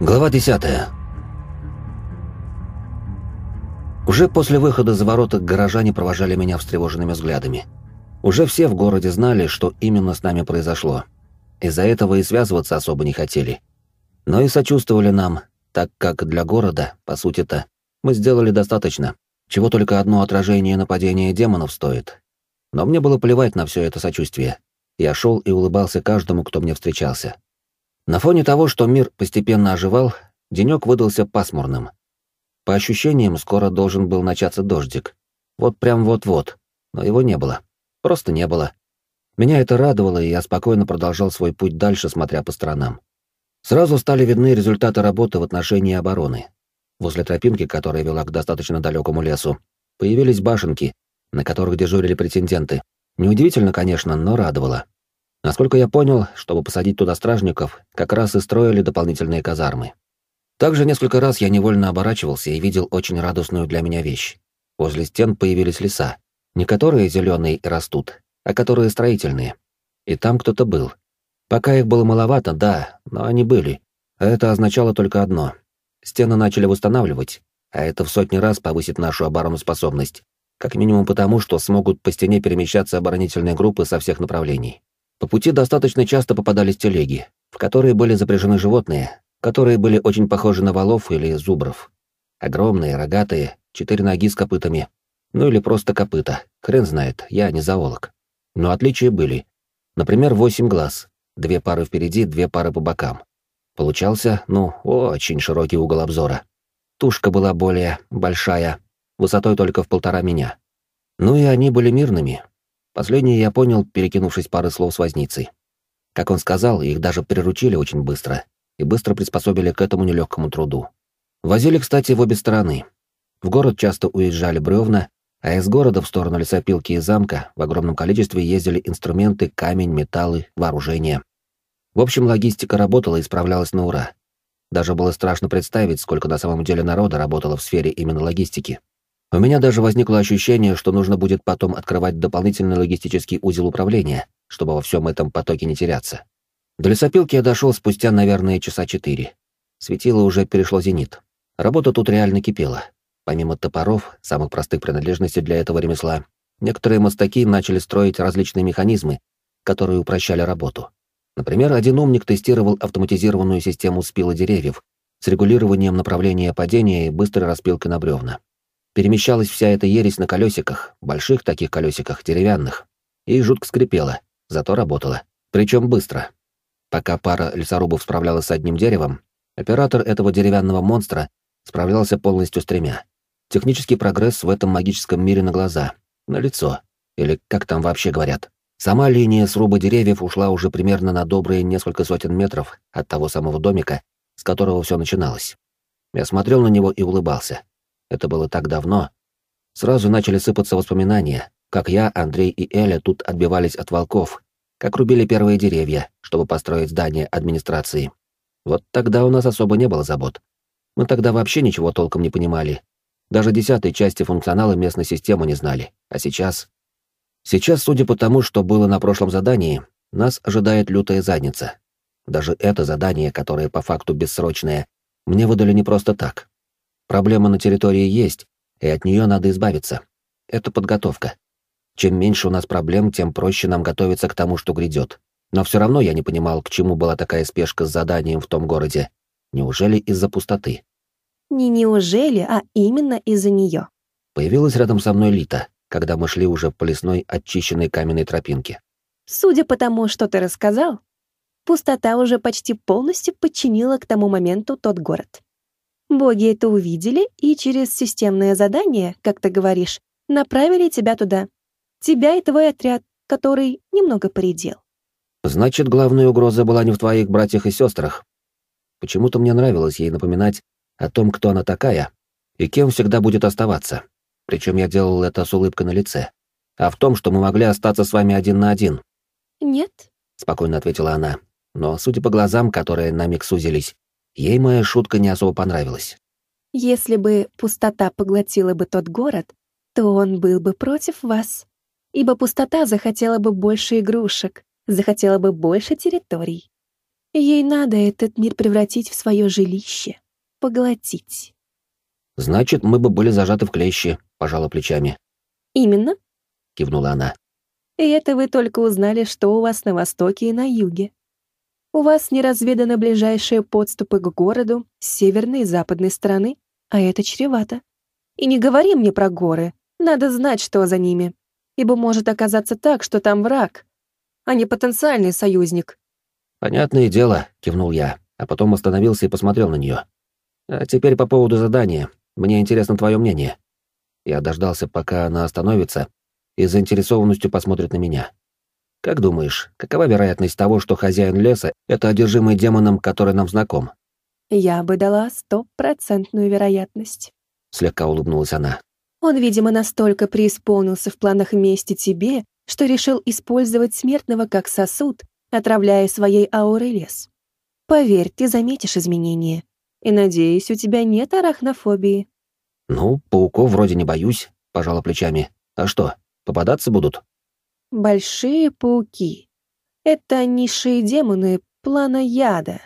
Глава 10. Уже после выхода за ворота горожане провожали меня встревоженными взглядами. Уже все в городе знали, что именно с нами произошло. Из-за этого и связываться особо не хотели. Но и сочувствовали нам, так как для города, по сути-то, мы сделали достаточно, чего только одно отражение нападения демонов стоит. Но мне было плевать на все это сочувствие. Я шел и улыбался каждому, кто мне встречался. На фоне того, что мир постепенно оживал, денек выдался пасмурным. По ощущениям, скоро должен был начаться дождик. Вот прям вот-вот, но его не было. Просто не было. Меня это радовало, и я спокойно продолжал свой путь дальше, смотря по сторонам. Сразу стали видны результаты работы в отношении обороны. Возле тропинки, которая вела к достаточно далекому лесу, появились башенки, на которых дежурили претенденты. Неудивительно, конечно, но радовало. Насколько я понял, чтобы посадить туда стражников, как раз и строили дополнительные казармы. Также несколько раз я невольно оборачивался и видел очень радостную для меня вещь. Возле стен появились леса. Не которые зеленые и растут, а которые строительные. И там кто-то был. Пока их было маловато, да, но они были. Это означало только одно. Стены начали восстанавливать, а это в сотни раз повысит нашу обороноспособность. Как минимум потому, что смогут по стене перемещаться оборонительные группы со всех направлений. По пути достаточно часто попадались телеги, в которые были запряжены животные, которые были очень похожи на валов или зубров. Огромные, рогатые, четыре ноги с копытами. Ну или просто копыта, хрен знает, я не зоолог. Но отличия были. Например, восемь глаз, две пары впереди, две пары по бокам. Получался, ну, очень широкий угол обзора. Тушка была более большая, высотой только в полтора меня. Ну и они были мирными, Последнее я понял, перекинувшись пары слов с возницей. Как он сказал, их даже приручили очень быстро и быстро приспособили к этому нелегкому труду. Возили, кстати, в обе стороны. В город часто уезжали бревна, а из города в сторону лесопилки и замка в огромном количестве ездили инструменты, камень, металлы, вооружение. В общем, логистика работала и справлялась на ура. Даже было страшно представить, сколько на самом деле народа работало в сфере именно логистики. У меня даже возникло ощущение, что нужно будет потом открывать дополнительный логистический узел управления, чтобы во всем этом потоке не теряться. До лесопилки я дошел спустя, наверное, часа четыре. Светило уже перешло зенит. Работа тут реально кипела. Помимо топоров, самых простых принадлежностей для этого ремесла, некоторые мостаки начали строить различные механизмы, которые упрощали работу. Например, один умник тестировал автоматизированную систему спила деревьев с регулированием направления падения и быстрой распилкой на бревна. Перемещалась вся эта ересь на колесиках, больших таких колесиках, деревянных. И жутко скрипела, зато работала. Причем быстро. Пока пара лесорубов справлялась с одним деревом, оператор этого деревянного монстра справлялся полностью с тремя. Технический прогресс в этом магическом мире на глаза, на лицо, или как там вообще говорят. Сама линия сруба деревьев ушла уже примерно на добрые несколько сотен метров от того самого домика, с которого все начиналось. Я смотрел на него и улыбался. Это было так давно. Сразу начали сыпаться воспоминания, как я, Андрей и Эля тут отбивались от волков, как рубили первые деревья, чтобы построить здание администрации. Вот тогда у нас особо не было забот. Мы тогда вообще ничего толком не понимали. Даже десятой части функционала местной системы не знали. А сейчас... Сейчас, судя по тому, что было на прошлом задании, нас ожидает лютая задница. Даже это задание, которое по факту бессрочное, мне выдали не просто так. Проблема на территории есть, и от нее надо избавиться. Это подготовка. Чем меньше у нас проблем, тем проще нам готовиться к тому, что грядет. Но все равно я не понимал, к чему была такая спешка с заданием в том городе. Неужели из-за пустоты? Не неужели, а именно из-за нее. Появилась рядом со мной Лита, когда мы шли уже по лесной очищенной каменной тропинке. Судя по тому, что ты рассказал, пустота уже почти полностью подчинила к тому моменту тот город. Боги это увидели и через системное задание, как ты говоришь, направили тебя туда. Тебя и твой отряд, который немного поредел. Значит, главная угроза была не в твоих братьях и сестрах. Почему-то мне нравилось ей напоминать о том, кто она такая и кем всегда будет оставаться. Причем я делал это с улыбкой на лице. А в том, что мы могли остаться с вами один на один. Нет, спокойно ответила она. Но, судя по глазам, которые на миг сузились, Ей моя шутка не особо понравилась. Если бы пустота поглотила бы тот город, то он был бы против вас. Ибо пустота захотела бы больше игрушек, захотела бы больше территорий. Ей надо этот мир превратить в свое жилище, поглотить. Значит, мы бы были зажаты в клещи, пожала плечами. Именно, кивнула она. И это вы только узнали, что у вас на востоке и на юге. У вас не разведаны ближайшие подступы к городу с северной и западной стороны, а это чревато. И не говори мне про горы, надо знать, что за ними. Ибо может оказаться так, что там враг, а не потенциальный союзник. «Понятное дело», — кивнул я, а потом остановился и посмотрел на нее. «А теперь по поводу задания. Мне интересно твое мнение». Я дождался, пока она остановится, и заинтересованностью посмотрит на меня. «Как думаешь, какова вероятность того, что хозяин леса — это одержимый демоном, который нам знаком?» «Я бы дала стопроцентную вероятность», — слегка улыбнулась она. «Он, видимо, настолько преисполнился в планах мести тебе, что решил использовать смертного как сосуд, отравляя своей аурой лес. Поверь, ты заметишь изменения. И, надеюсь, у тебя нет арахнофобии. Ну, пауков вроде не боюсь, пожала плечами. А что, попадаться будут? Большие пауки. Это низшие демоны плана яда,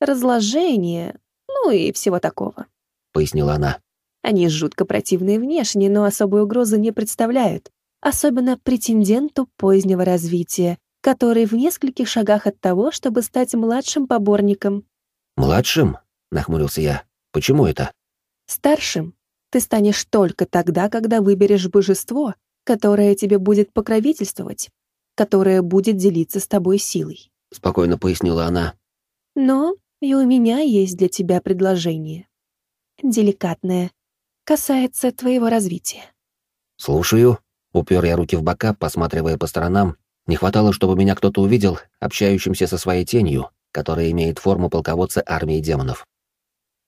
разложения, ну и всего такого. Пояснила она. Они жутко противные внешне, но особой угрозы не представляют, особенно претенденту позднего развития, который в нескольких шагах от того, чтобы стать младшим поборником. «Младшим?» — нахмурился я. «Почему это?» «Старшим. Ты станешь только тогда, когда выберешь божество, которое тебе будет покровительствовать, которое будет делиться с тобой силой», — спокойно пояснила она. «Но и у меня есть для тебя предложение. Деликатное. Касается твоего развития». «Слушаю», — упер я руки в бока, посматривая по сторонам не хватало, чтобы меня кто-то увидел, общающимся со своей тенью, которая имеет форму полководца армии демонов.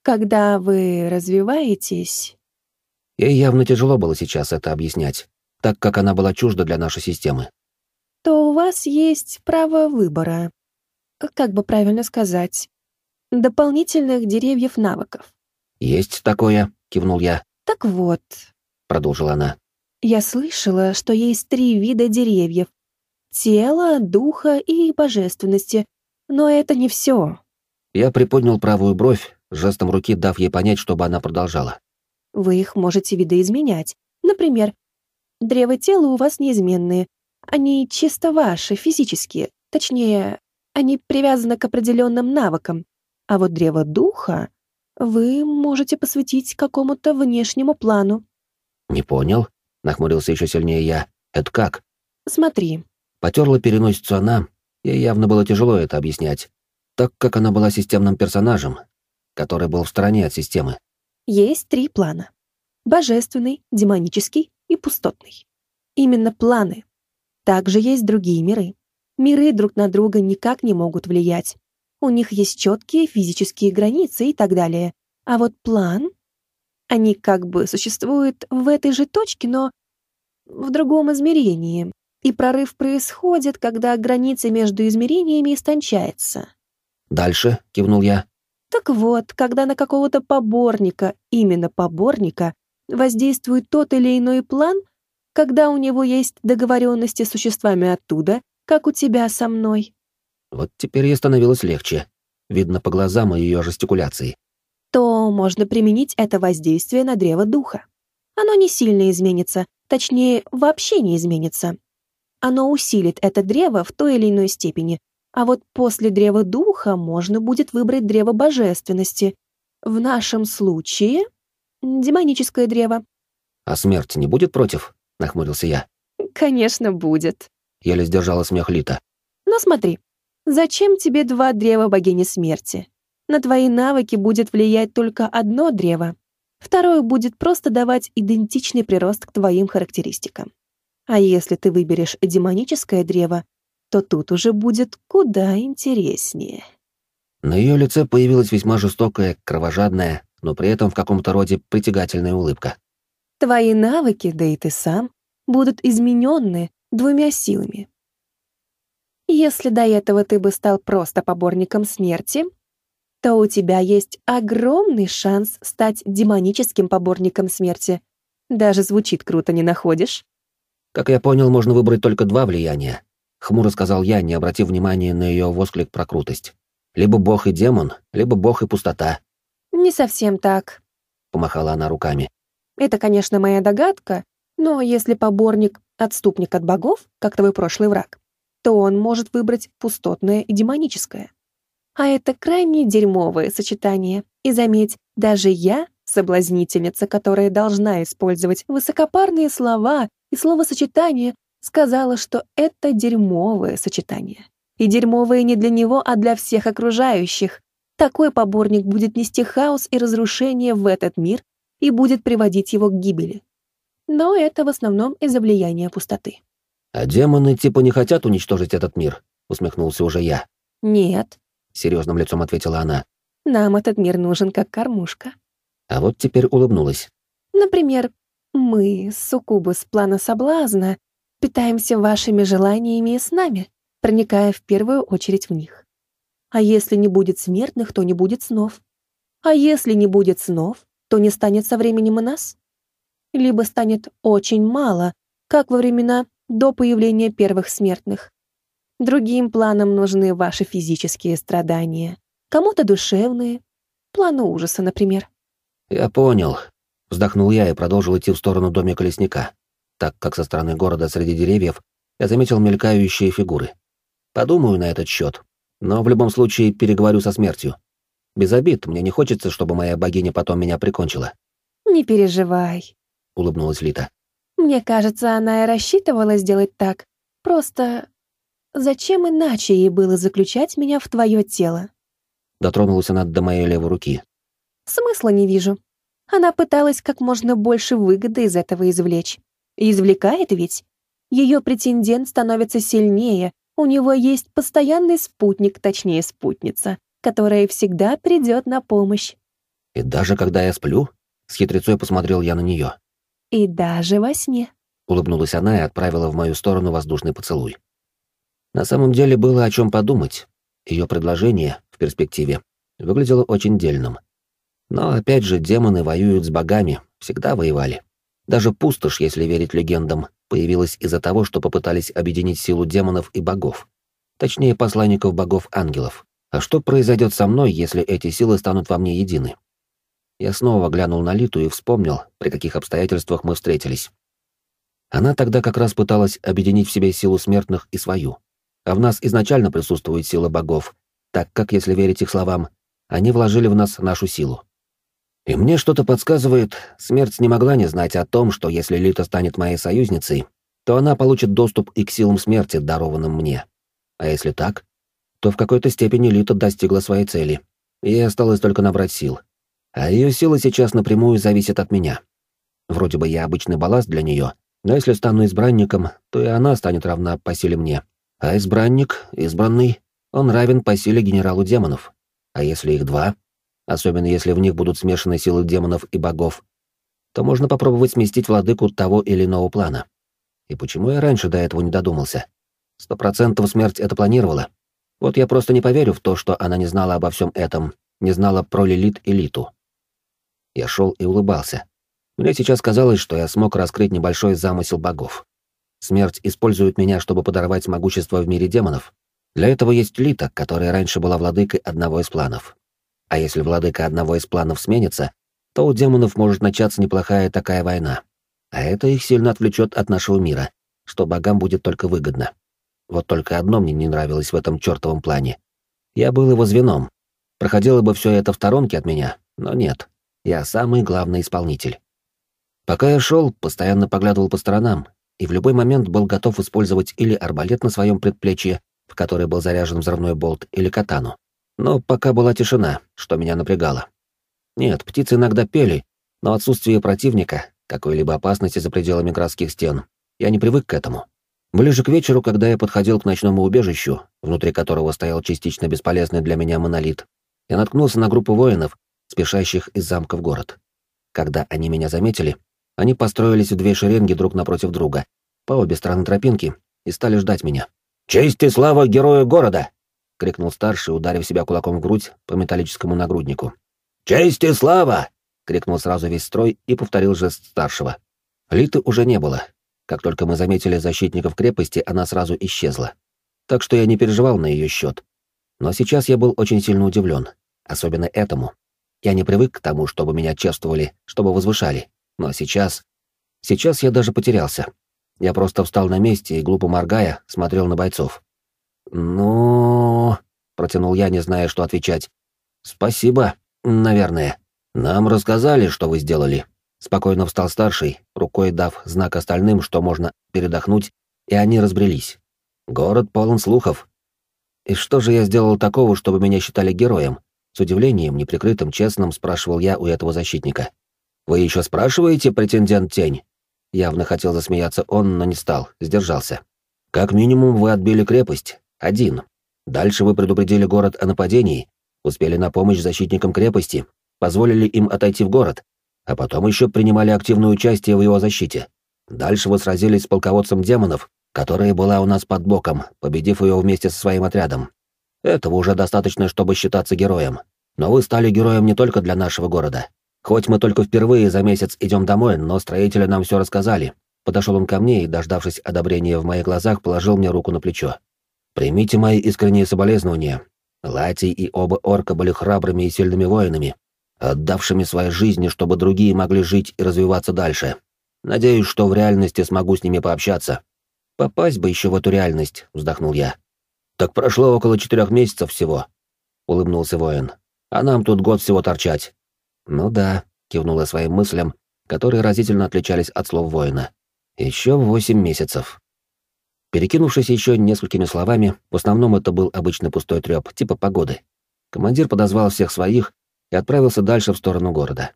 Когда вы развиваетесь... Ей явно тяжело было сейчас это объяснять, так как она была чужда для нашей системы. То у вас есть право выбора. Как бы правильно сказать? Дополнительных деревьев навыков. Есть такое, кивнул я. Так вот, продолжила она. Я слышала, что есть три вида деревьев, тела, духа и божественности. Но это не все. Я приподнял правую бровь, жестом руки дав ей понять, чтобы она продолжала. Вы их можете видоизменять. Например, древо тела у вас неизменные. Они чисто ваши, физические. Точнее, они привязаны к определенным навыкам. А вот древо духа вы можете посвятить какому-то внешнему плану. «Не понял», — нахмурился еще сильнее я. «Это как?» «Смотри, Потерла переносицу она, ей явно было тяжело это объяснять, так как она была системным персонажем, который был в стороне от системы. Есть три плана. Божественный, демонический и пустотный. Именно планы. Также есть другие миры. Миры друг на друга никак не могут влиять. У них есть четкие физические границы и так далее. А вот план... Они как бы существуют в этой же точке, но в другом измерении, и прорыв происходит, когда граница между измерениями истончается. «Дальше», — кивнул я. Так вот, когда на какого-то поборника, именно поборника, воздействует тот или иной план, когда у него есть договоренности с существами оттуда, как у тебя со мной. Вот теперь ей становилось легче. Видно по глазам и ее жестикуляции. То можно применить это воздействие на древо духа. Оно не сильно изменится, точнее, вообще не изменится оно усилит это древо в той или иной степени, а вот после древа духа можно будет выбрать древо божественности. В нашем случае — демоническое древо. «А смерть не будет против?» — нахмурился я. «Конечно, будет», — еле сдержала смех Лита. «Но смотри, зачем тебе два древа богини смерти? На твои навыки будет влиять только одно древо. Второе будет просто давать идентичный прирост к твоим характеристикам. А если ты выберешь демоническое древо, то тут уже будет куда интереснее. На ее лице появилась весьма жестокая, кровожадная, но при этом в каком-то роде притягательная улыбка. Твои навыки, да и ты сам, будут изменены двумя силами. Если до этого ты бы стал просто поборником смерти, то у тебя есть огромный шанс стать демоническим поборником смерти. Даже звучит круто, не находишь? Как я понял, можно выбрать только два влияния. Хмуро сказал я, не обратив внимания на ее восклик про крутость. Либо бог и демон, либо бог и пустота. Не совсем так, помахала она руками. Это, конечно, моя догадка, но если поборник — отступник от богов, как твой прошлый враг, то он может выбрать пустотное и демоническое. А это крайне дерьмовое сочетание. И заметь, даже я, соблазнительница, которая должна использовать высокопарные слова и словосочетания, сказала, что это дерьмовое сочетание. И дерьмовое не для него, а для всех окружающих. Такой поборник будет нести хаос и разрушение в этот мир и будет приводить его к гибели. Но это в основном из-за влияния пустоты. «А демоны типа не хотят уничтожить этот мир?» — усмехнулся уже я. «Нет», — серьезным лицом ответила она. «Нам этот мир нужен как кормушка». А вот теперь улыбнулась. «Например, мы, суккубы плана соблазна, питаемся вашими желаниями и снами, проникая в первую очередь в них. А если не будет смертных, то не будет снов. А если не будет снов, то не станет со временем и нас. Либо станет очень мало, как во времена до появления первых смертных. Другим планам нужны ваши физические страдания, кому-то душевные, планы ужаса, например. «Я понял», — вздохнул я и продолжил идти в сторону домика лесника, так как со стороны города среди деревьев я заметил мелькающие фигуры. Подумаю на этот счет, но в любом случае переговорю со смертью. Без обид, мне не хочется, чтобы моя богиня потом меня прикончила. «Не переживай», — улыбнулась Лита. «Мне кажется, она и рассчитывала сделать так. Просто зачем иначе ей было заключать меня в твое тело?» Дотронулась она до моей левой руки. «Смысла не вижу. Она пыталась как можно больше выгоды из этого извлечь. И извлекает ведь. Ее претендент становится сильнее, у него есть постоянный спутник, точнее спутница, которая всегда придет на помощь. И даже когда я сплю, с хитрецой посмотрел я на нее. И даже во сне. Улыбнулась она и отправила в мою сторону воздушный поцелуй. На самом деле было о чем подумать. Ее предложение, в перспективе, выглядело очень дельным. Но опять же, демоны воюют с богами, всегда воевали. Даже пустошь, если верить легендам, появилась из-за того, что попытались объединить силу демонов и богов. Точнее, посланников богов-ангелов. А что произойдет со мной, если эти силы станут во мне едины? Я снова глянул на Литу и вспомнил, при каких обстоятельствах мы встретились. Она тогда как раз пыталась объединить в себе силу смертных и свою. А в нас изначально присутствует сила богов, так как, если верить их словам, они вложили в нас нашу силу. И мне что-то подсказывает, смерть не могла не знать о том, что если Лита станет моей союзницей, то она получит доступ и к силам смерти, дарованным мне. А если так, то в какой-то степени Лита достигла своей цели. Ей осталось только набрать сил. А ее сила сейчас напрямую зависит от меня. Вроде бы я обычный балласт для нее, но если стану избранником, то и она станет равна по силе мне. А избранник, избранный, он равен по силе генералу демонов. А если их два, особенно если в них будут смешаны силы демонов и богов, то можно попробовать сместить владыку того или иного плана. И почему я раньше до этого не додумался? Сто процентов смерть это планировала. Вот я просто не поверю в то, что она не знала обо всем этом, не знала про Лилит и Литу. Я шел и улыбался. Мне сейчас казалось, что я смог раскрыть небольшой замысел богов. Смерть использует меня, чтобы подорвать могущество в мире демонов. Для этого есть Лита, которая раньше была владыкой одного из планов. А если владыка одного из планов сменится, то у демонов может начаться неплохая такая война. А это их сильно отвлечет от нашего мира, что богам будет только выгодно. Вот только одно мне не нравилось в этом чертовом плане. Я был его звеном. Проходило бы все это в сторонке от меня, но нет. Я самый главный исполнитель. Пока я шел, постоянно поглядывал по сторонам и в любой момент был готов использовать или арбалет на своем предплечье, в который был заряжен взрывной болт, или катану. Но пока была тишина, что меня напрягало. Нет, птицы иногда пели, но отсутствие противника, какой-либо опасности за пределами городских стен, я не привык к этому. Ближе к вечеру, когда я подходил к ночному убежищу, внутри которого стоял частично бесполезный для меня монолит, я наткнулся на группу воинов, спешащих из замка в город. Когда они меня заметили, они построились в две шеренги друг напротив друга, по обе стороны тропинки, и стали ждать меня. «Честь и слава герою города!» — крикнул старший, ударив себя кулаком в грудь по металлическому нагруднику. «Честь и слава!» — крикнул сразу весь строй и повторил жест старшего. Литы уже не было. Как только мы заметили защитников крепости, она сразу исчезла. Так что я не переживал на ее счет. Но сейчас я был очень сильно удивлен, особенно этому. Я не привык к тому, чтобы меня чествовали, чтобы возвышали. Но сейчас... Сейчас я даже потерялся. Я просто встал на месте и, глупо моргая, смотрел на бойцов. «Ну...» — протянул я, не зная, что отвечать. «Спасибо, наверное. Нам рассказали, что вы сделали». Спокойно встал старший, рукой дав знак остальным, что можно передохнуть, и они разбрелись. Город полон слухов. И что же я сделал такого, чтобы меня считали героем? С удивлением, неприкрытым, честным, спрашивал я у этого защитника. «Вы еще спрашиваете, претендент Тень?» Явно хотел засмеяться он, но не стал, сдержался. «Как минимум вы отбили крепость. Один. Дальше вы предупредили город о нападении, успели на помощь защитникам крепости, позволили им отойти в город, а потом еще принимали активное участие в его защите. Дальше вы сразились с полководцем демонов, которая была у нас под боком, победив ее вместе со своим отрядом. Этого уже достаточно, чтобы считаться героем. Но вы стали героем не только для нашего города. Хоть мы только впервые за месяц идем домой, но строители нам все рассказали. Подошел он ко мне и, дождавшись одобрения в моих глазах, положил мне руку на плечо. Примите мои искренние соболезнования. Лати и оба орка были храбрыми и сильными воинами, отдавшими свои жизни, чтобы другие могли жить и развиваться дальше. Надеюсь, что в реальности смогу с ними пообщаться. Попасть бы еще в эту реальность, вздохнул я. Так прошло около четырех месяцев всего, улыбнулся воин. А нам тут год всего торчать. Ну да, кивнула своим мыслям, которые разительно отличались от слов воина. Еще восемь месяцев. Перекинувшись еще несколькими словами, в основном это был обычный пустой трёп, типа погоды, командир подозвал всех своих и отправился дальше в сторону города.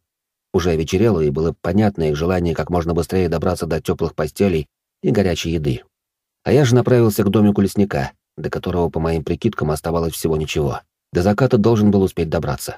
Уже вечерело, и было понятно их желание как можно быстрее добраться до теплых постелей и горячей еды. А я же направился к домику лесника, до которого, по моим прикидкам, оставалось всего ничего. До заката должен был успеть добраться.